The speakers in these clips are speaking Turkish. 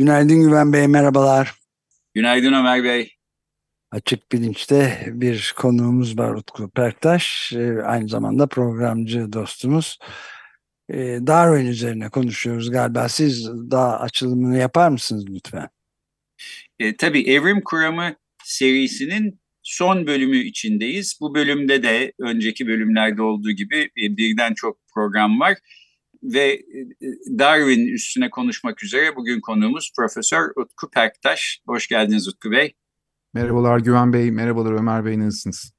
Günaydın Güven Bey, merhabalar. Günaydın Ömer Bey. Açık Bilinç'te bir konuğumuz var Utku Perktaş. Ee, aynı zamanda programcı dostumuz. Ee, Darwin üzerine konuşuyoruz galiba. Siz daha açılımını yapar mısınız lütfen? E, tabii Evrim Kuramı serisinin son bölümü içindeyiz. Bu bölümde de önceki bölümlerde olduğu gibi e, birden çok program var. Ve e, Darwin üstüne konuşmak üzere bugün konuğumuz Profesör Utku Perktaş. Hoş geldiniz Utku Bey. Merhabalar Güven Bey, merhabalar Ömer Bey nasılsınız?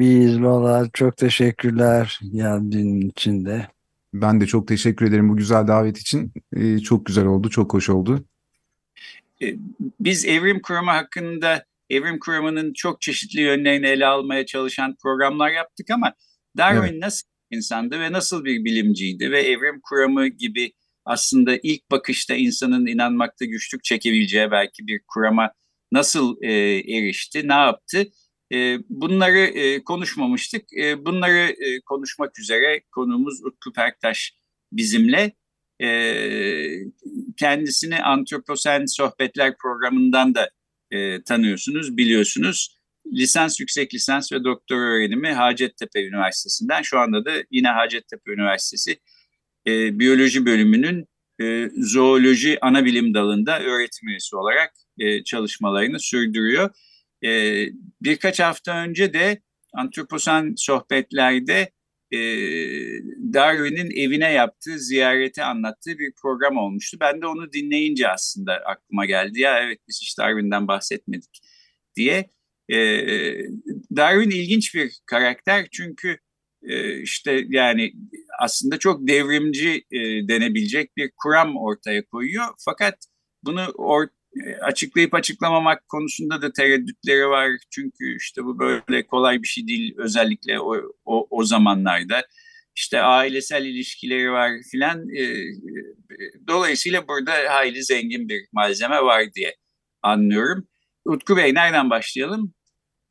İyiyiz valla çok teşekkürler geldiğin için de. Ben de çok teşekkür ederim bu güzel davet için. Ee, çok güzel oldu, çok hoş oldu. E, biz evrim kuramı hakkında evrim kuramının çok çeşitli yönlerini ele almaya çalışan programlar yaptık ama Darwin evet. nasıl insandı ve nasıl bir bilimciydi ve evrim kuramı gibi aslında ilk bakışta insanın inanmakta güçlük çekebileceği belki bir kurama nasıl e, erişti, ne yaptı? E, bunları e, konuşmamıştık. E, bunları e, konuşmak üzere konuğumuz Utku Perktaş bizimle. E, kendisini Antroposen Sohbetler programından da e, tanıyorsunuz, biliyorsunuz. Lisans, yüksek lisans ve doktora öğrenimi Hacettepe Üniversitesi'nden. Şu anda da yine Hacettepe Üniversitesi e, Biyoloji bölümünün e, zooloji ana bilim dalında öğretim üyesi olarak e, çalışmalarını sürdürüyor. E, birkaç hafta önce de Antroposan sohbetlerde e, Darwin'in evine yaptığı ziyareti anlattığı bir program olmuştu. Ben de onu dinleyince aslında aklıma geldi. Ya evet biz hiç Darwin'den bahsetmedik diye. E, Darwin ilginç bir karakter çünkü e, işte yani aslında çok devrimci e, denebilecek bir kuram ortaya koyuyor. Fakat bunu or açıklayıp açıklamamak konusunda da tereddütleri var. Çünkü işte bu böyle kolay bir şey değil özellikle o, o, o zamanlarda. İşte ailesel ilişkileri var filan. E, dolayısıyla burada hayli zengin bir malzeme var diye anlıyorum. Utku Bey nereden başlayalım?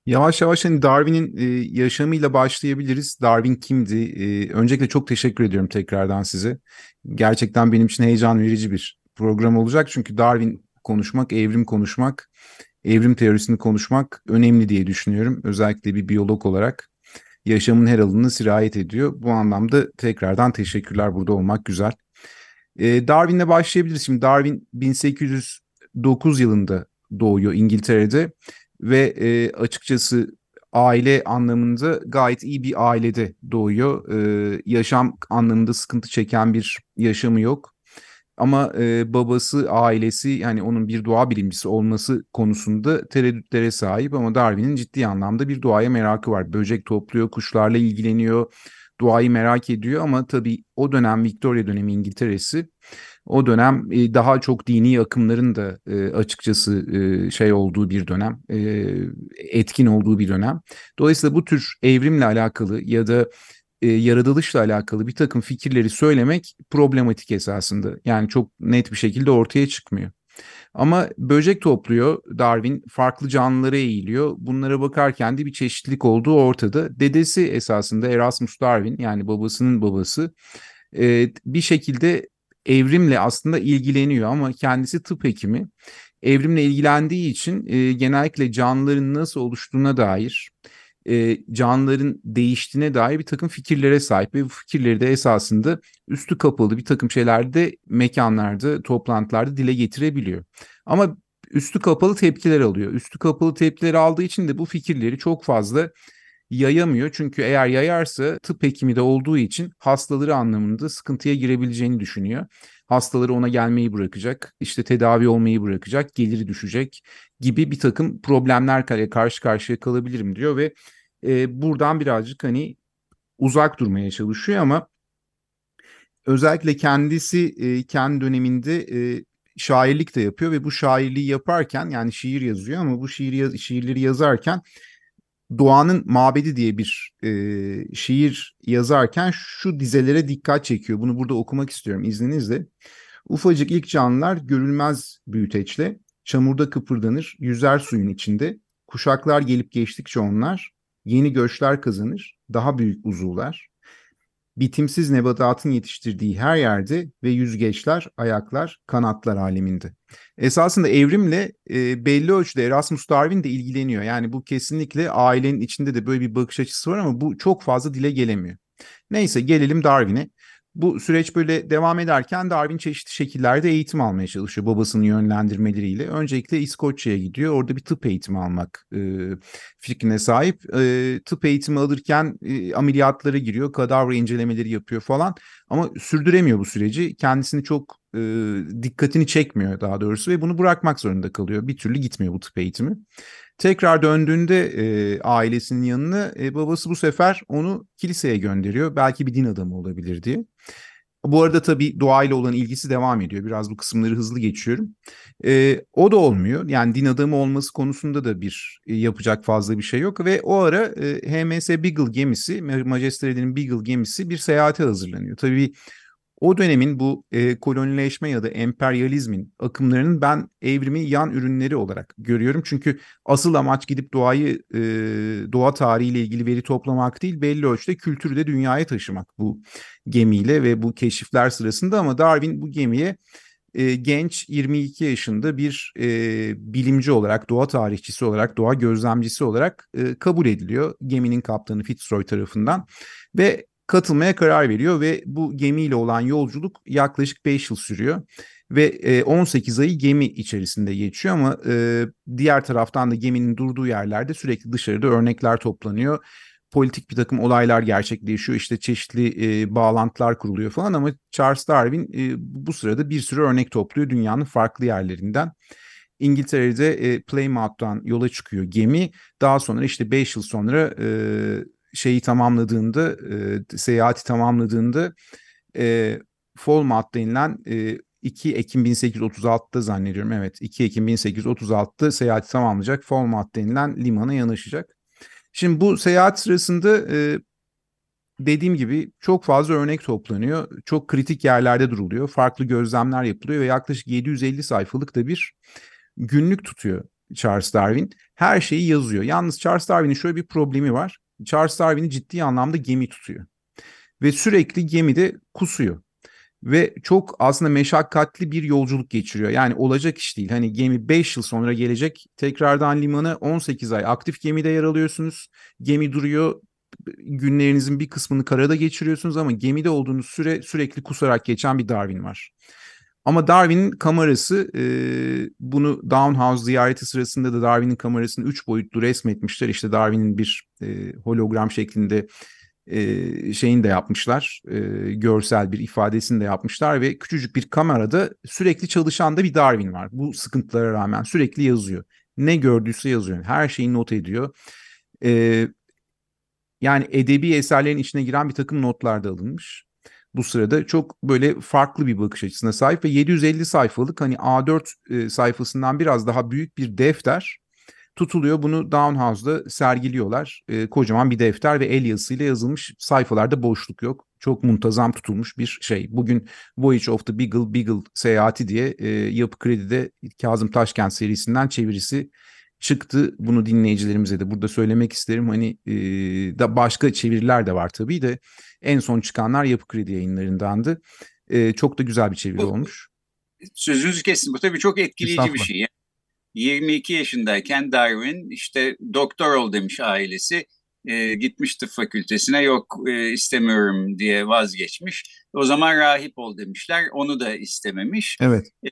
Yavaş yavaş hani Darwin'in e, yaşamıyla başlayabiliriz. Darwin kimdi? E, öncelikle çok teşekkür ediyorum tekrardan size. Gerçekten benim için heyecan verici bir program olacak. Çünkü Darwin konuşmak, evrim konuşmak, evrim teorisini konuşmak önemli diye düşünüyorum. Özellikle bir biyolog olarak yaşamın her alanına sirayet ediyor. Bu anlamda tekrardan teşekkürler burada olmak güzel. Ee, Darwin'le başlayabiliriz. Şimdi Darwin 1809 yılında doğuyor İngiltere'de ve e, açıkçası aile anlamında gayet iyi bir ailede doğuyor. Ee, yaşam anlamında sıkıntı çeken bir yaşamı yok. Ama e, babası, ailesi yani onun bir doğa bilimcisi olması konusunda tereddütlere sahip ama Darwin'in ciddi anlamda bir doğaya merakı var. Böcek topluyor, kuşlarla ilgileniyor, doğayı merak ediyor ama tabii o dönem Victoria dönemi İngiltere'si o dönem e, daha çok dini akımların da e, açıkçası e, şey olduğu bir dönem, e, etkin olduğu bir dönem. Dolayısıyla bu tür evrimle alakalı ya da e, yaratılışla alakalı bir takım fikirleri söylemek problematik esasında. Yani çok net bir şekilde ortaya çıkmıyor. Ama böcek topluyor Darwin, farklı canlılara eğiliyor. Bunlara bakarken de bir çeşitlilik olduğu ortada. Dedesi esasında Erasmus Darwin yani babasının babası e, bir şekilde evrimle aslında ilgileniyor ama kendisi tıp hekimi. Evrimle ilgilendiği için e, genellikle canlıların nasıl oluştuğuna dair e, canlıların değiştiğine dair bir takım fikirlere sahip ve bu fikirleri de esasında üstü kapalı bir takım şeylerde mekanlarda, toplantılarda dile getirebiliyor. Ama üstü kapalı tepkiler alıyor. Üstü kapalı tepkiler aldığı için de bu fikirleri çok fazla yayamıyor. Çünkü eğer yayarsa tıp hekimi de olduğu için hastaları anlamında sıkıntıya girebileceğini düşünüyor. Hastaları ona gelmeyi bırakacak, işte tedavi olmayı bırakacak, geliri düşecek gibi bir takım problemler karşı karşıya kalabilirim diyor ve e, buradan birazcık hani uzak durmaya çalışıyor ama özellikle kendisi e, kendi döneminde e, şairlik de yapıyor ve bu şairliği yaparken yani şiir yazıyor ama bu şiir şiirleri yazarken Doğanın Mabedi diye bir e, şiir yazarken şu dizelere dikkat çekiyor. Bunu burada okumak istiyorum izninizle. Ufacık ilk canlılar görülmez büyüteçle çamurda kıpırdanır, yüzer suyun içinde. Kuşaklar gelip geçtikçe onlar yeni göçler kazanır, daha büyük uzuvlar bitimsiz nebatatın yetiştirdiği her yerde ve yüzgeçler, ayaklar, kanatlar aleminde. Esasında evrimle e, belli ölçüde Erasmus Darwin de ilgileniyor. Yani bu kesinlikle ailenin içinde de böyle bir bakış açısı var ama bu çok fazla dile gelemiyor. Neyse gelelim Darwin'e. Bu süreç böyle devam ederken Darwin çeşitli şekillerde eğitim almaya çalışıyor babasının yönlendirmeleriyle. Öncelikle İskoçya'ya gidiyor. Orada bir tıp eğitimi almak e, fikrine sahip. E, tıp eğitimi alırken e, ameliyatlara giriyor, kadavra incelemeleri yapıyor falan. Ama sürdüremiyor bu süreci. Kendisini çok e, dikkatini çekmiyor daha doğrusu ve bunu bırakmak zorunda kalıyor. Bir türlü gitmiyor bu tıp eğitimi. Tekrar döndüğünde e, ailesinin yanına e, babası bu sefer onu kiliseye gönderiyor. Belki bir din adamı olabilir diye. Bu arada tabii doğayla olan ilgisi devam ediyor. Biraz bu kısımları hızlı geçiyorum. E, o da olmuyor. Yani din adamı olması konusunda da bir e, yapacak fazla bir şey yok. Ve o ara e, HMS Beagle gemisi, Majestere'nin Beagle gemisi bir seyahate hazırlanıyor. Tabii o dönemin bu e, kolonileşme ya da emperyalizmin akımlarının ben evrimi yan ürünleri olarak görüyorum. Çünkü asıl amaç gidip doğayı, e, doğa tarihiyle ilgili veri toplamak değil, belli ölçüde kültürü de dünyaya taşımak bu gemiyle ve bu keşifler sırasında. Ama Darwin bu gemiye e, genç 22 yaşında bir e, bilimci olarak, doğa tarihçisi olarak, doğa gözlemcisi olarak e, kabul ediliyor geminin kaptanı Fitzroy tarafından ve katılmaya karar veriyor ve bu gemiyle olan yolculuk yaklaşık 5 yıl sürüyor ve 18 ayı gemi içerisinde geçiyor ama diğer taraftan da geminin durduğu yerlerde sürekli dışarıda örnekler toplanıyor. Politik bir takım olaylar gerçekleşiyor işte çeşitli bağlantılar kuruluyor falan ama Charles Darwin bu sırada bir sürü örnek topluyor dünyanın farklı yerlerinden. İngiltere'de e, Plymouth'tan yola çıkıyor gemi. Daha sonra işte 5 yıl sonra şeyi tamamladığında, e, seyahati tamamladığında e, Falmouth denilen e, 2 Ekim 1836'da zannediyorum. Evet 2 Ekim 1836'da seyahati tamamlayacak Falmouth denilen limana yanaşacak. Şimdi bu seyahat sırasında e, dediğim gibi çok fazla örnek toplanıyor. Çok kritik yerlerde duruluyor. Farklı gözlemler yapılıyor ve yaklaşık 750 sayfalık da bir günlük tutuyor Charles Darwin. Her şeyi yazıyor. Yalnız Charles Darwin'in şöyle bir problemi var. Charles Darwin'i ciddi anlamda gemi tutuyor. Ve sürekli gemide kusuyor. Ve çok aslında meşakkatli bir yolculuk geçiriyor. Yani olacak iş değil. Hani gemi 5 yıl sonra gelecek. Tekrardan limana 18 ay aktif gemide yer alıyorsunuz. Gemi duruyor. Günlerinizin bir kısmını karada geçiriyorsunuz ama gemide olduğunuz süre sürekli kusarak geçen bir Darwin var. Ama Darwin'in kamerası e, bunu Downhouse ziyareti sırasında da Darwin'in kamerasını üç boyutlu resmetmişler. İşte Darwin'in bir e, hologram şeklinde e, şeyini de yapmışlar. E, görsel bir ifadesini de yapmışlar ve küçücük bir kamerada sürekli çalışan da bir Darwin var. Bu sıkıntılara rağmen sürekli yazıyor. Ne gördüyse yazıyor. Her şeyi not ediyor. E, yani edebi eserlerin içine giren bir takım notlar da alınmış bu sırada çok böyle farklı bir bakış açısına sahip ve 750 sayfalık hani A4 e, sayfasından biraz daha büyük bir defter tutuluyor. Bunu Downhouse'da sergiliyorlar. E, kocaman bir defter ve el yazısıyla yazılmış sayfalarda boşluk yok. Çok muntazam tutulmuş bir şey. Bugün Voyage of the Beagle, Beagle seyahati diye e, Yapı Kredi'de Kazım Taşkent serisinden çevirisi çıktı. Bunu dinleyicilerimize de burada söylemek isterim. Hani e, da başka çeviriler de var tabii de en son çıkanlar Yapı Kredi yayınlarındandı. E, çok da güzel bir çeviri bu, olmuş. Sözünüzü kestim. Bu tabii çok etkileyici bir şey. 22 yaşındayken Darwin işte doktor ol demiş ailesi. E, gitmiş tıp fakültesine yok e, istemiyorum diye vazgeçmiş. O zaman rahip ol demişler. Onu da istememiş. Evet. E,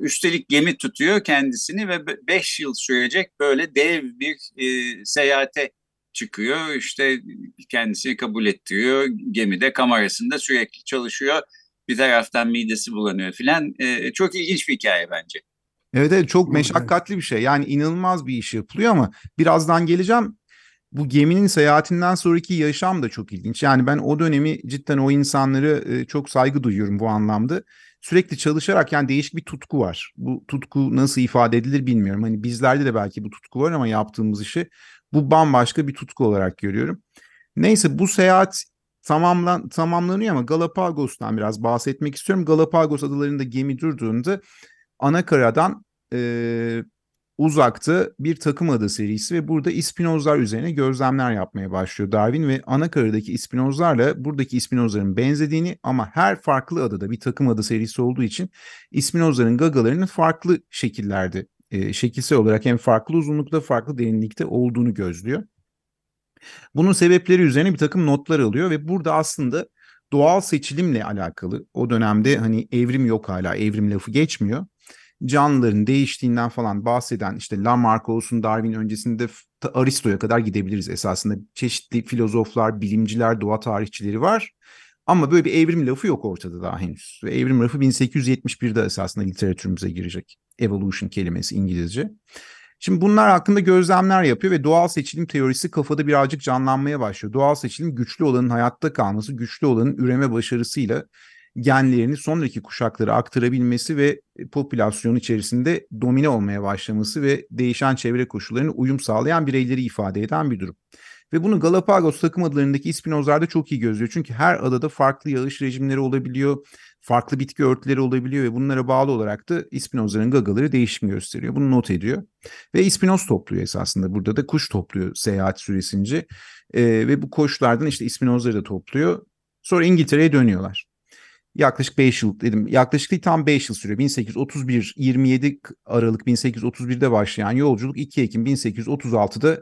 üstelik gemi tutuyor kendisini ve 5 yıl sürecek böyle dev bir e, seyahate çıkıyor. İşte kendisini kabul ettiriyor. Gemide kamerasında sürekli çalışıyor. Bir taraftan midesi bulanıyor filan. E, çok ilginç bir hikaye bence. Evet evet çok meşakkatli bir şey. Yani inanılmaz bir iş yapılıyor ama birazdan geleceğim. bu geminin seyahatinden sonraki yaşam da çok ilginç. Yani ben o dönemi cidden o insanları e, çok saygı duyuyorum bu anlamda. Sürekli çalışarak yani değişik bir tutku var. Bu tutku nasıl ifade edilir bilmiyorum. Hani bizlerde de belki bu tutku var ama yaptığımız işi bu bambaşka bir tutku olarak görüyorum. Neyse bu seyahat tamamlan, tamamlanıyor ama Galapagos'tan biraz bahsetmek istiyorum. Galapagos adalarında gemi durduğunda ana karadan e, uzakta bir takım adı serisi ve burada ispinozlar üzerine gözlemler yapmaya başlıyor Darwin ve ana karadaki ispinozlarla buradaki ispinozların benzediğini ama her farklı adada bir takım adı serisi olduğu için ispinozların gagalarının farklı şekillerde e, şekilsel olarak hem farklı uzunlukta farklı derinlikte olduğunu gözlüyor. Bunun sebepleri üzerine bir takım notlar alıyor ve burada aslında doğal seçilimle alakalı o dönemde hani evrim yok hala evrim lafı geçmiyor. Canlıların değiştiğinden falan bahseden işte Lamarck olsun Darwin öncesinde Aristo'ya kadar gidebiliriz esasında. Çeşitli filozoflar, bilimciler, doğa tarihçileri var. Ama böyle bir evrim lafı yok ortada daha henüz. Ve evrim lafı 1871'de esasında literatürümüze girecek. Evolution kelimesi İngilizce. Şimdi bunlar hakkında gözlemler yapıyor ve doğal seçilim teorisi kafada birazcık canlanmaya başlıyor. Doğal seçilim güçlü olanın hayatta kalması, güçlü olanın üreme başarısıyla genlerini sonraki kuşaklara aktarabilmesi ve popülasyon içerisinde domine olmaya başlaması ve değişen çevre koşullarına uyum sağlayan bireyleri ifade eden bir durum. Ve bunu Galapagos takım adalarındaki ispinozlarda çok iyi gözlüyor. Çünkü her adada farklı yağış rejimleri olabiliyor, farklı bitki örtüleri olabiliyor ve bunlara bağlı olarak da ispinozların gagaları değişim gösteriyor. Bunu not ediyor. Ve ispinoz topluyor esasında. Burada da kuş topluyor seyahat süresince. ee, ve bu koşlardan işte ispinozları da topluyor. Sonra İngiltere'ye dönüyorlar. Yaklaşık 5 yıl dedim. Yaklaşık değil tam 5 yıl sürüyor. 1831 27 Aralık 1831'de başlayan yolculuk 2 Ekim 1836'da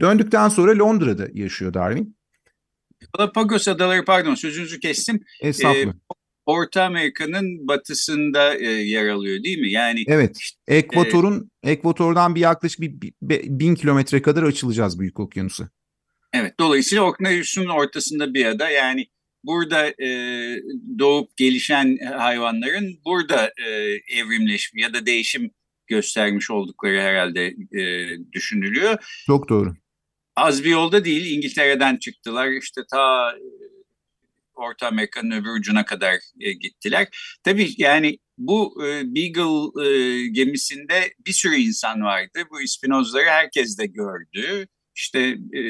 döndükten sonra Londra'da yaşıyor Darwin. Galapagos Adaları pardon sözünüzü kestim. Estağfurullah. Ee, Orta Amerika'nın batısında e, yer alıyor değil mi? Yani Evet. Ekvator'un e, Ekvator'dan bir yaklaşık bir, bir, bin kilometre kadar açılacağız Büyük Okyanus'a. Evet. Dolayısıyla Okyanus'un ortasında bir ada. Yani burada e, doğup gelişen hayvanların burada e, evrimleşme ya da değişim göstermiş oldukları herhalde e, düşünülüyor. Çok doğru. Az bir yolda değil İngiltere'den çıktılar işte ta e, Orta Amerika'nın öbür ucuna kadar e, gittiler. Tabii yani bu e, Beagle e, gemisinde bir sürü insan vardı. Bu ispinozları herkes de gördü. İşte e,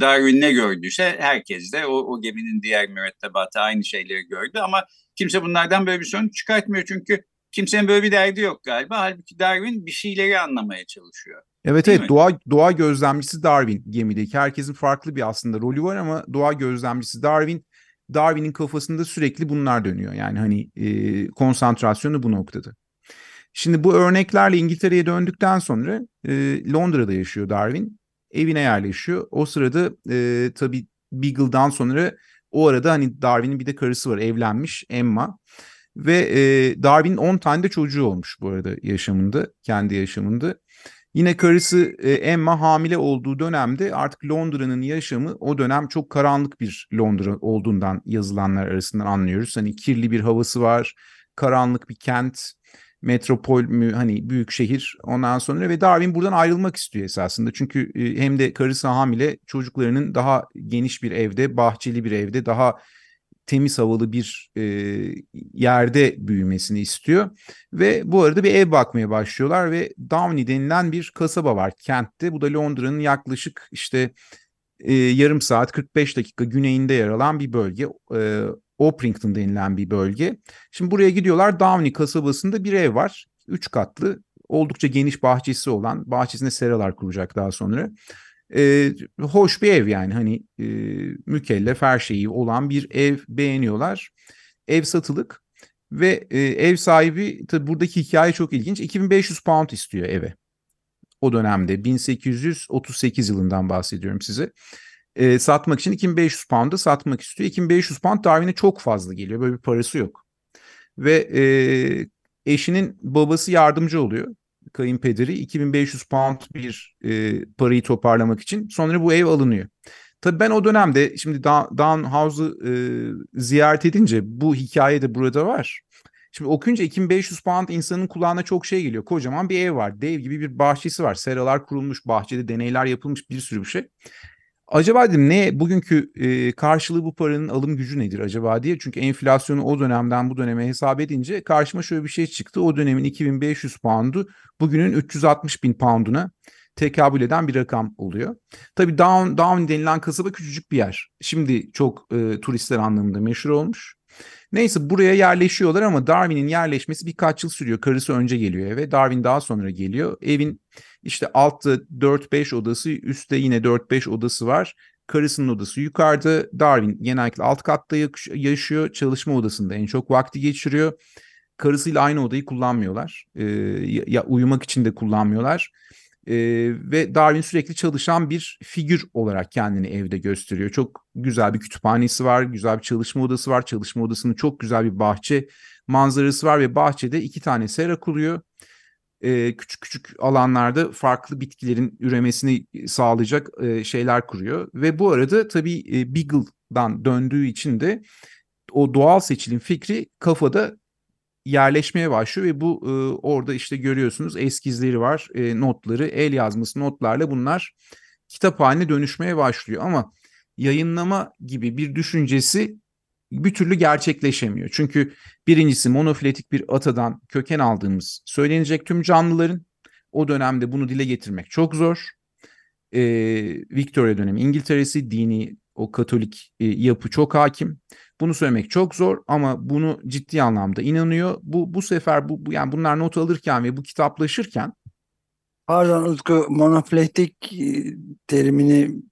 Darwin ne gördüyse herkes de o, o geminin diğer mürettebatı aynı şeyleri gördü. Ama kimse bunlardan böyle bir sonuç çıkartmıyor. Çünkü kimsenin böyle bir derdi yok galiba. Halbuki Darwin bir şeyleri anlamaya çalışıyor. Evet Değil evet mi? doğa doğa gözlemcisi Darwin gemideki. Herkesin farklı bir aslında rolü var ama doğa gözlemcisi Darwin Darwin'in kafasında sürekli bunlar dönüyor. Yani hani e, konsantrasyonu bu noktada. Şimdi bu örneklerle İngiltere'ye döndükten sonra e, Londra'da yaşıyor Darwin. Evine yerleşiyor. O sırada e, tabii Beagle'dan sonra o arada hani Darwin'in bir de karısı var evlenmiş Emma. Ve e, Darwin'in 10 tane de çocuğu olmuş bu arada yaşamında, kendi yaşamında. Yine karısı e, Emma hamile olduğu dönemde artık Londra'nın yaşamı o dönem çok karanlık bir Londra olduğundan yazılanlar arasından anlıyoruz. Hani kirli bir havası var, karanlık bir kent, metropol mü hani büyük şehir ondan sonra ve Darwin buradan ayrılmak istiyor esasında. Çünkü e, hem de karısı hamile çocuklarının daha geniş bir evde, bahçeli bir evde, daha temiz havalı bir e, yerde büyümesini istiyor. Ve bu arada bir ev bakmaya başlıyorlar ve Downey denilen bir kasaba var kentte. Bu da Londra'nın yaklaşık işte e, yarım saat 45 dakika güneyinde yer alan bir bölge. E, Oprington denilen bir bölge. Şimdi buraya gidiyorlar. Downey kasabasında bir ev var. Üç katlı oldukça geniş bahçesi olan bahçesinde seralar kuracak daha sonra e, hoş bir ev yani hani e, mükellef her şeyi olan bir ev beğeniyorlar. Ev satılık ve e, ev sahibi tabi buradaki hikaye çok ilginç 2500 pound istiyor eve. O dönemde 1838 yılından bahsediyorum size. E, satmak için 2500 pound'a satmak istiyor. 2500 pound Darwin'e çok fazla geliyor. Böyle bir parası yok. Ve e, eşinin babası yardımcı oluyor kayınpederi 2500 pound bir e, parayı toparlamak için. Sonra bu ev alınıyor. Tabii ben o dönemde şimdi Down House'u e, ziyaret edince bu hikaye de burada var. Şimdi okuyunca 2500 pound insanın kulağına çok şey geliyor. Kocaman bir ev var. Dev gibi bir bahçesi var. Seralar kurulmuş. Bahçede deneyler yapılmış. Bir sürü bir şey. Acaba dedim ne bugünkü e, karşılığı bu paranın alım gücü nedir acaba diye. Çünkü enflasyonu o dönemden bu döneme hesap edince karşıma şöyle bir şey çıktı. O dönemin 2500 poundu bugünün 360 bin pounduna tekabül eden bir rakam oluyor. Tabii Down, Down denilen kasaba küçücük bir yer. Şimdi çok e, turistler anlamında meşhur olmuş. Neyse buraya yerleşiyorlar ama Darwin'in yerleşmesi birkaç yıl sürüyor. Karısı önce geliyor eve. Darwin daha sonra geliyor. Evin işte altta 4-5 odası, üstte yine 4-5 odası var. Karısının odası yukarıda. Darwin genellikle alt katta yaşıyor. Çalışma odasında en çok vakti geçiriyor. Karısıyla aynı odayı kullanmıyorlar. Ee, ya uyumak için de kullanmıyorlar. Ee, ve Darwin sürekli çalışan bir figür olarak kendini evde gösteriyor. Çok güzel bir kütüphanesi var, güzel bir çalışma odası var. Çalışma odasının çok güzel bir bahçe manzarası var ve bahçede iki tane sera kuruyor. Ee, küçük küçük alanlarda farklı bitkilerin üremesini sağlayacak e, şeyler kuruyor. Ve bu arada tabii e, Beagle'dan döndüğü için de o doğal seçilim fikri kafada yerleşmeye başlıyor ve bu e, orada işte görüyorsunuz eskizleri var, e, notları, el yazması notlarla bunlar kitap haline dönüşmeye başlıyor ama yayınlama gibi bir düşüncesi bir türlü gerçekleşemiyor. Çünkü birincisi monofiletik bir atadan köken aldığımız söylenecek tüm canlıların o dönemde bunu dile getirmek çok zor. Ee, Victoria dönemi İngiltere'si dini o katolik e, yapı çok hakim. Bunu söylemek çok zor ama bunu ciddi anlamda inanıyor. Bu bu sefer bu, bu yani bunlar not alırken ve bu kitaplaşırken Pardon Utku monofletik e, terimini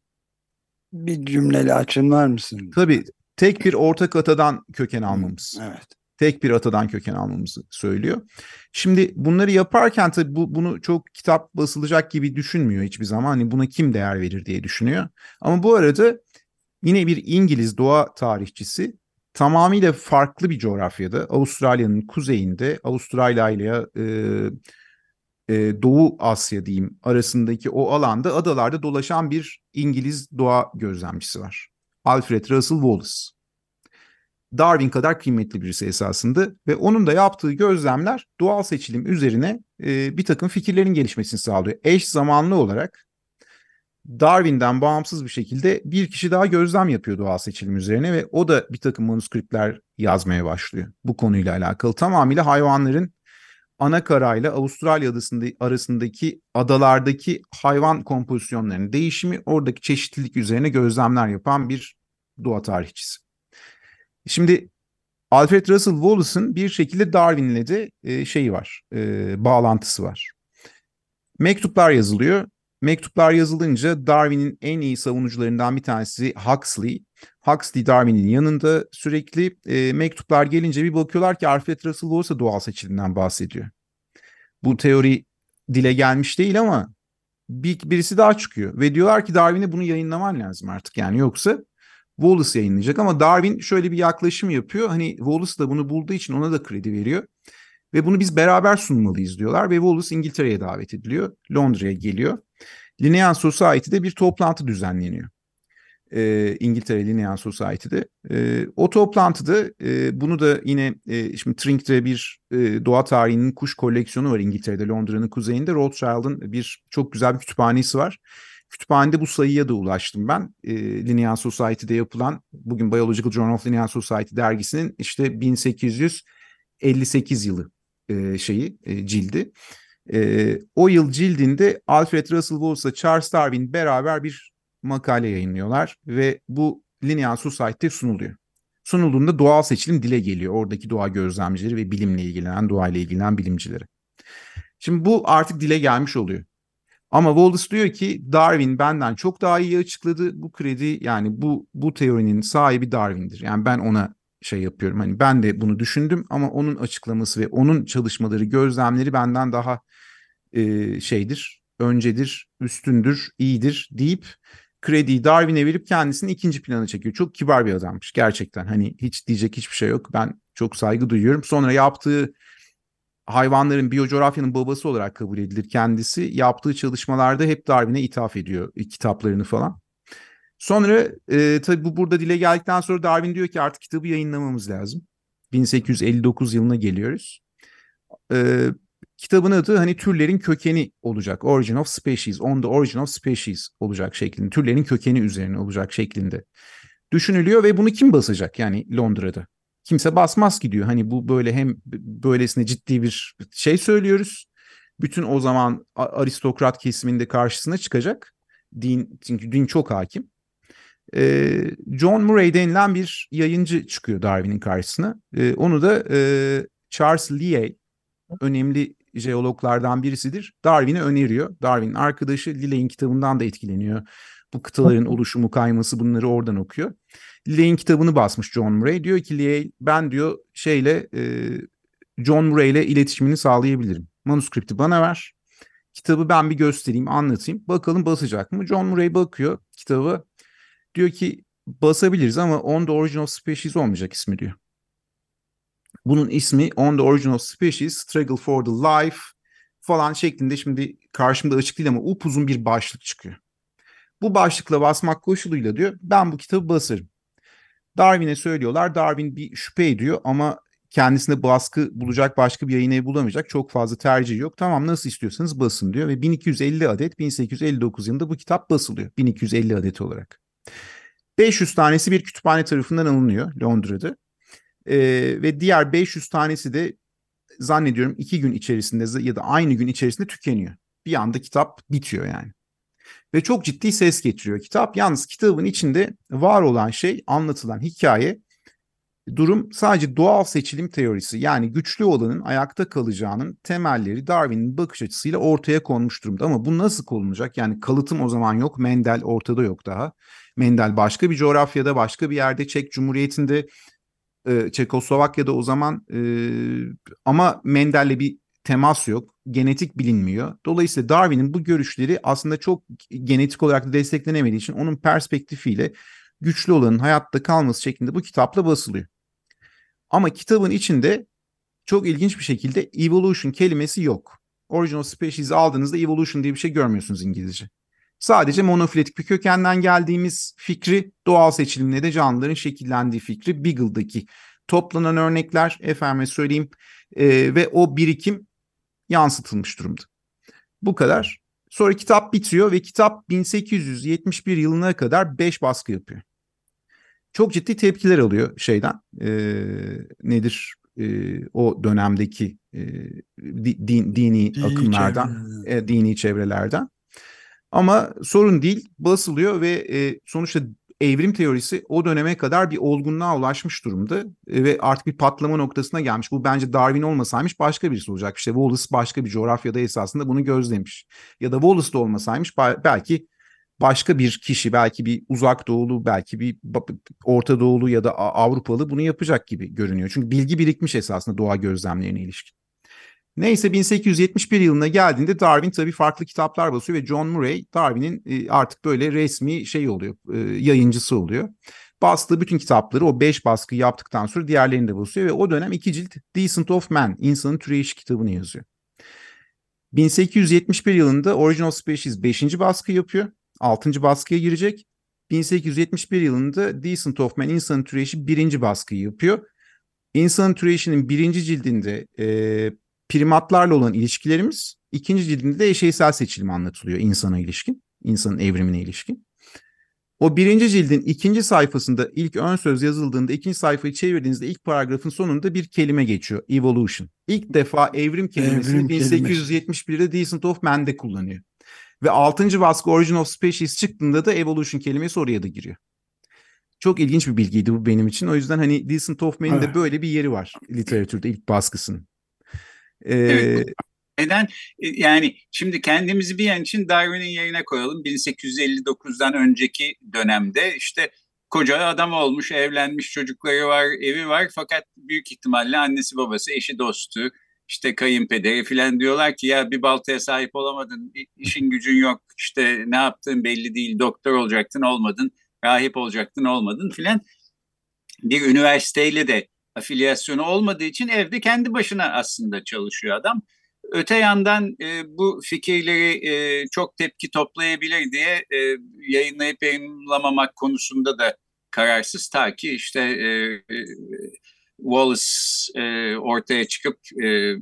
bir cümleyle açımlar mısın? Tabii tek bir ortak atadan köken almamız. Evet. Tek bir atadan köken almamızı söylüyor. Şimdi bunları yaparken tabii bu, bunu çok kitap basılacak gibi düşünmüyor hiçbir zaman. Hani buna kim değer verir diye düşünüyor. Ama bu arada Yine bir İngiliz doğa tarihçisi tamamıyla farklı bir coğrafyada Avustralya'nın kuzeyinde Avustralya ile e, e, Doğu Asya diyeyim arasındaki o alanda adalarda dolaşan bir İngiliz doğa gözlemcisi var. Alfred Russel Wallace. Darwin kadar kıymetli birisi esasında ve onun da yaptığı gözlemler doğal seçilim üzerine e, bir takım fikirlerin gelişmesini sağlıyor. Eş zamanlı olarak Darwin'den bağımsız bir şekilde bir kişi daha gözlem yapıyor doğal seçilim üzerine ve o da bir takım manuskriptler yazmaya başlıyor bu konuyla alakalı. Tamamıyla hayvanların ana karayla Avustralya adasında, arasındaki adalardaki hayvan kompozisyonlarının değişimi oradaki çeşitlilik üzerine gözlemler yapan bir doğa tarihçisi. Şimdi Alfred Russel Wallace'ın bir şekilde Darwin'le de e, şeyi var, e, bağlantısı var. Mektuplar yazılıyor Mektuplar yazılınca Darwin'in en iyi savunucularından bir tanesi Huxley. Huxley Darwin'in yanında sürekli e, mektuplar gelince bir bakıyorlar ki Alfred Russel Wallace doğal seçilimden bahsediyor. Bu teori dile gelmiş değil ama bir, birisi daha çıkıyor ve diyorlar ki Darwin'e bunu yayınlaman lazım artık yani yoksa Wallace yayınlayacak ama Darwin şöyle bir yaklaşım yapıyor. Hani Wallace da bunu bulduğu için ona da kredi veriyor. Ve bunu biz beraber sunmalıyız diyorlar ve Wallace İngiltere'ye davet ediliyor. Londra'ya geliyor. Linnean Society'de bir toplantı düzenleniyor. E, İngiltere Linnean Society'de. E, o toplantıda e, bunu da yine e, şimdi Trink'te bir e, doğa tarihinin kuş koleksiyonu var İngiltere'de Londra'nın kuzeyinde. Rothschild'ın bir çok güzel bir kütüphanesi var. Kütüphanede bu sayıya da ulaştım ben. E, Linnean Society'de yapılan bugün Biological Journal of Linnean Society dergisinin işte 1858 yılı e, şeyi e, cildi. E, o yıl cildinde Alfred Russel Wallace'la Charles Darwin beraber bir makale yayınlıyorlar ve bu Linnean Society'de sunuluyor. Sunulduğunda doğal seçilim dile geliyor. Oradaki doğa gözlemcileri ve bilimle ilgilenen, doğayla ilgilenen bilimcileri. Şimdi bu artık dile gelmiş oluyor. Ama Wallace diyor ki Darwin benden çok daha iyi açıkladı. Bu kredi yani bu bu teorinin sahibi Darwin'dir. Yani ben ona şey yapıyorum. Hani ben de bunu düşündüm ama onun açıklaması ve onun çalışmaları, gözlemleri benden daha e, şeydir, öncedir, üstündür, iyidir deyip krediyi Darwin'e verip kendisini ikinci plana çekiyor. Çok kibar bir adammış gerçekten. Hani hiç diyecek hiçbir şey yok. Ben çok saygı duyuyorum. Sonra yaptığı hayvanların biyocoğrafyanın babası olarak kabul edilir kendisi. Yaptığı çalışmalarda hep Darwin'e ithaf ediyor kitaplarını falan. Sonra e, tabii bu burada dile geldikten sonra Darwin diyor ki artık kitabı yayınlamamız lazım. 1859 yılına geliyoruz. Ee, kitabın adı hani türlerin kökeni olacak. Origin of Species, On the Origin of Species olacak şeklinde. Türlerin kökeni üzerine olacak şeklinde düşünülüyor ve bunu kim basacak yani Londra'da? Kimse basmaz gidiyor. Hani bu böyle hem böylesine ciddi bir şey söylüyoruz. Bütün o zaman aristokrat kesiminde karşısına çıkacak. Din çünkü din çok hakim. Ee, John Murray denilen bir yayıncı çıkıyor Darwin'in karşısına. Ee, onu da e, Charles Lyell önemli jeologlardan birisidir. Darwin'e öneriyor. Darwin'in arkadaşı Lilley'in kitabından da etkileniyor. Bu kıtaların oluşumu, kayması bunları oradan okuyor. Lilley'in kitabını basmış John Murray. Diyor ki Lilley ben diyor şeyle e, John Murray ile iletişimini sağlayabilirim. Manuskripti bana ver. Kitabı ben bir göstereyim, anlatayım. Bakalım basacak mı? John Murray bakıyor kitabı. Diyor ki basabiliriz ama On the Origin of Species olmayacak ismi diyor. Bunun ismi On the Origin of Species, Struggle for the Life falan şeklinde şimdi karşımda açık değil ama upuzun bir başlık çıkıyor. Bu başlıkla basmak koşuluyla diyor ben bu kitabı basarım. Darwin'e söylüyorlar. Darwin bir şüphe ediyor ama kendisine baskı bulacak başka bir yayın evi bulamayacak. Çok fazla tercih yok. Tamam nasıl istiyorsanız basın diyor ve 1250 adet 1859 yılında bu kitap basılıyor. 1250 adet olarak. 500 tanesi bir kütüphane tarafından alınıyor Londra'da. Ee, ve diğer 500 tanesi de zannediyorum iki gün içerisinde ya da aynı gün içerisinde tükeniyor. Bir anda kitap bitiyor yani. Ve çok ciddi ses getiriyor kitap. Yalnız kitabın içinde var olan şey, anlatılan hikaye durum sadece doğal seçilim teorisi yani güçlü olanın ayakta kalacağının temelleri Darwin'in bakış açısıyla ortaya konmuş durumda. Ama bu nasıl konulacak? Yani kalıtım o zaman yok, Mendel ortada yok daha. Mendel başka bir coğrafyada, başka bir yerde Çek Cumhuriyeti'nde, e, Çekoslovakya'da o zaman e, ama Mendel'le bir temas yok, genetik bilinmiyor. Dolayısıyla Darwin'in bu görüşleri aslında çok genetik olarak da desteklenemediği için onun perspektifiyle güçlü olanın hayatta kalması şeklinde bu kitapla basılıyor. Ama kitabın içinde çok ilginç bir şekilde evolution kelimesi yok. Original Species aldığınızda evolution diye bir şey görmüyorsunuz İngilizce. Sadece monofiletik bir kökenden geldiğimiz fikri doğal seçilimle de canlıların şekillendiği fikri Beagle'daki toplanan örnekler efendime söyleyeyim e, ve o birikim yansıtılmış durumda. Bu kadar. Sonra kitap bitiyor ve kitap 1871 yılına kadar 5 baskı yapıyor çok ciddi tepkiler alıyor şeyden. E, nedir e, o dönemdeki e, din, dini, dini akımlardan, çevre. e, dini çevrelerden. Ama sorun değil, basılıyor ve e, sonuçta evrim teorisi o döneme kadar bir olgunluğa ulaşmış durumda e, ve artık bir patlama noktasına gelmiş. Bu bence Darwin olmasaymış başka birisi olacak. İşte Wallace başka bir coğrafyada esasında bunu gözlemiş. Ya da Wallace da olmasaymış belki başka bir kişi belki bir uzak doğulu belki bir Orta Doğulu ya da Avrupalı bunu yapacak gibi görünüyor. Çünkü bilgi birikmiş esasında doğa gözlemlerine ilişkin. Neyse 1871 yılına geldiğinde Darwin tabii farklı kitaplar basıyor ve John Murray Darwin'in e, artık böyle resmi şey oluyor, e, yayıncısı oluyor. Bastığı bütün kitapları o beş baskı yaptıktan sonra diğerlerini de basıyor ve o dönem iki cilt Decent of Man, insanın türeyiş kitabını yazıyor. 1871 yılında Original Species 5. baskı yapıyor. 6. baskıya girecek. 1871 yılında Decent of Man İnsanın Türeyişi birinci baskıyı yapıyor. İnsanın Türeyişi'nin birinci cildinde e, primatlarla olan ilişkilerimiz, ikinci cildinde de eşeysel seçilim anlatılıyor insana ilişkin, insanın evrimine ilişkin. O birinci cildin ikinci sayfasında ilk ön söz yazıldığında ikinci sayfayı çevirdiğinizde ilk paragrafın sonunda bir kelime geçiyor. Evolution. İlk defa evrim kelimesini evrim 1871'de Decent of Man'de kullanıyor. Ve 6. baskı Origin of Species çıktığında da Evolution kelimesi oraya da giriyor. Çok ilginç bir bilgiydi bu benim için. O yüzden hani Decent of Man'in de böyle bir yeri var literatürde ilk baskısının. Ee, evet. Neden? E, yani şimdi kendimizi bir yan için Darwin'in yerine koyalım. 1859'dan önceki dönemde işte koca adam olmuş, evlenmiş, çocukları var, evi var. Fakat büyük ihtimalle annesi babası, eşi dostu, işte kayınpederi filan diyorlar ki ya bir baltaya sahip olamadın, işin gücün yok, işte ne yaptığın belli değil, doktor olacaktın olmadın, rahip olacaktın olmadın filan. Bir üniversiteyle de afiliyasyonu olmadığı için evde kendi başına aslında çalışıyor adam. Öte yandan e, bu fikirleri e, çok tepki toplayabilir diye e, yayınlayıp yayınlamamak konusunda da kararsız ta ki işte e, e, Wallace e, ortaya çıkıp e,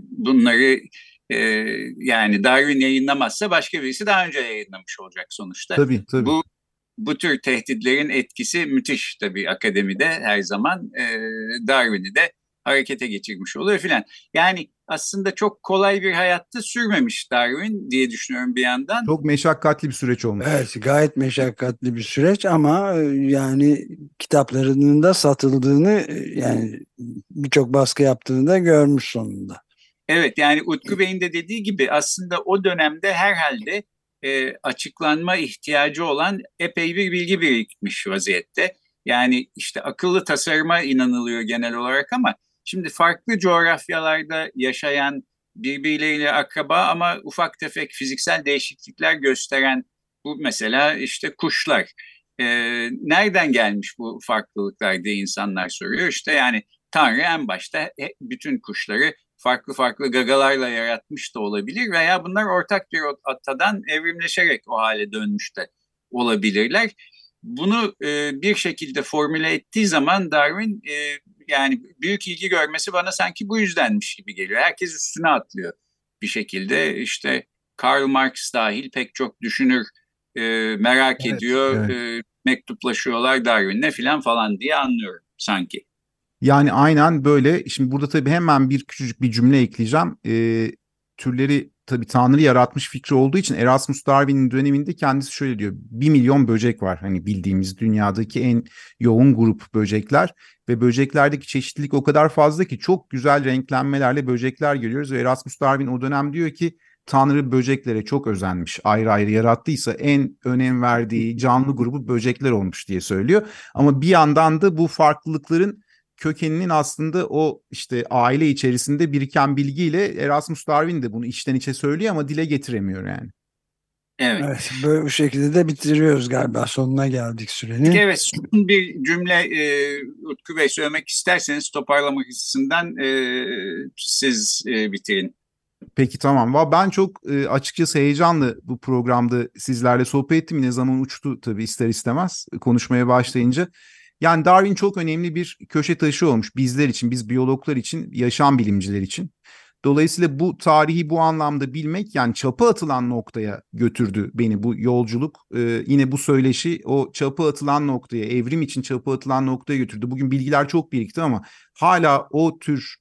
bunları e, yani Darwin yayınlamazsa başka birisi daha önce yayınlamış olacak sonuçta. Tabii tabii. Bu bu tür tehditlerin etkisi müthiş tabii akademide her zaman e, Darwin'i de harekete geçirmiş oluyor filan. Yani aslında çok kolay bir hayatta sürmemiş Darwin diye düşünüyorum bir yandan. Çok meşakkatli bir süreç olmuş. Evet gayet meşakkatli bir süreç ama e, yani kitaplarının da satıldığını e, yani birçok baskı yaptığını da görmüş sonunda. Evet yani Utku Bey'in de dediği gibi aslında o dönemde herhalde e, açıklanma ihtiyacı olan epey bir bilgi birikmiş vaziyette. Yani işte akıllı tasarıma inanılıyor genel olarak ama şimdi farklı coğrafyalarda yaşayan birbirleriyle akraba ama ufak tefek fiziksel değişiklikler gösteren bu mesela işte kuşlar. E, nereden gelmiş bu farklılıklar diye insanlar soruyor. İşte yani Tanrı en başta bütün kuşları farklı farklı gagalarla yaratmış da olabilir veya bunlar ortak bir atadan evrimleşerek o hale dönmüş de olabilirler. Bunu e, bir şekilde formüle ettiği zaman Darwin e, yani büyük ilgi görmesi bana sanki bu yüzdenmiş gibi geliyor. Herkes üstüne atlıyor bir şekilde işte Karl Marx dahil pek çok düşünür e, merak evet, ediyor, evet. E, mektuplaşıyorlar Darwin'le filan falan diye anlıyorum sanki. Yani aynen böyle. Şimdi burada tabii hemen bir küçücük bir cümle ekleyeceğim. E, türleri tabii Tanrı yaratmış fikri olduğu için Erasmus Darwin'in döneminde kendisi şöyle diyor. Bir milyon böcek var hani bildiğimiz dünyadaki en yoğun grup böcekler ve böceklerdeki çeşitlilik o kadar fazla ki çok güzel renklenmelerle böcekler görüyoruz ve Erasmus Darwin o dönem diyor ki Tanrı böceklere çok özenmiş. Ayrı ayrı yarattıysa en önem verdiği canlı grubu böcekler olmuş diye söylüyor. Ama bir yandan da bu farklılıkların kökeninin aslında o işte aile içerisinde biriken bilgiyle Erasmus Darwin de bunu içten içe söylüyor ama dile getiremiyor yani. Evet. evet böyle bu şekilde de bitiriyoruz galiba. Sonuna geldik sürenin. Evet son bir cümle e, Utku Bey söylemek isterseniz toparlamak açısından e, siz e, bitirin. Peki tamam. Ben çok e, açıkçası heyecanlı bu programda sizlerle sohbet ettim. Yine zaman uçtu tabii ister istemez konuşmaya başlayınca. Yani Darwin çok önemli bir köşe taşı olmuş bizler için, biz biyologlar için, yaşam bilimciler için. Dolayısıyla bu tarihi bu anlamda bilmek yani çapa atılan noktaya götürdü beni bu yolculuk. Ee, yine bu söyleşi o çapa atılan noktaya, evrim için çapa atılan noktaya götürdü. Bugün bilgiler çok birikti ama hala o tür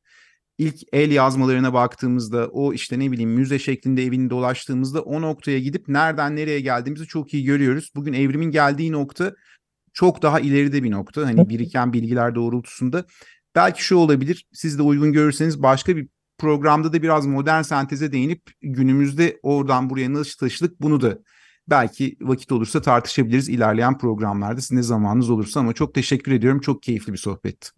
ilk el yazmalarına baktığımızda o işte ne bileyim müze şeklinde evini dolaştığımızda o noktaya gidip nereden nereye geldiğimizi çok iyi görüyoruz. Bugün evrimin geldiği nokta çok daha ileride bir nokta. Hani biriken bilgiler doğrultusunda. Belki şu olabilir. Siz de uygun görürseniz başka bir programda da biraz modern senteze değinip günümüzde oradan buraya nasıl taşıdık bunu da belki vakit olursa tartışabiliriz ilerleyen programlarda. Sizin de zamanınız olursa ama çok teşekkür ediyorum. Çok keyifli bir sohbetti.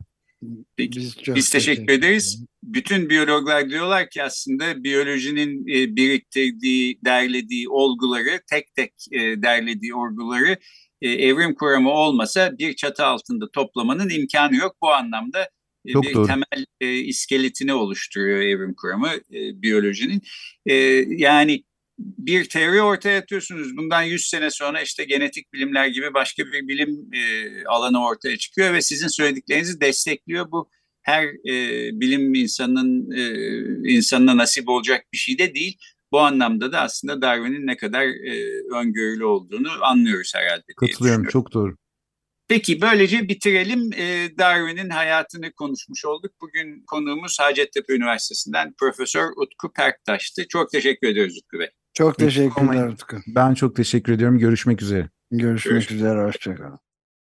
Peki, biz, biz teşekkür ederiz. Bütün biyologlar diyorlar ki aslında biyolojinin e, biriktirdiği, derlediği olguları, tek tek e, derlediği olguları e, evrim kuramı olmasa bir çatı altında toplamanın imkanı yok. Bu anlamda Çok bir doğru. temel iskeletini oluşturuyor evrim kuramı biyolojinin. Yani bir teori ortaya atıyorsunuz. Bundan 100 sene sonra işte genetik bilimler gibi başka bir bilim e, alanı ortaya çıkıyor ve sizin söylediklerinizi destekliyor. Bu her e, bilim insanının e, insanına nasip olacak bir şey de değil. Bu anlamda da aslında Darwin'in ne kadar e, öngörülü olduğunu anlıyoruz herhalde. Katılıyorum çok doğru. Peki böylece bitirelim. E, Darwin'in hayatını konuşmuş olduk. Bugün konuğumuz Hacettepe Üniversitesi'nden Profesör Utku Perktaş'tı. Çok teşekkür ediyoruz Utku Bey. Çok teşekkürler Utku. Ben çok teşekkür ediyorum. Görüşmek üzere. Görüşmek Görüşmek üzere. Hoşçakalın.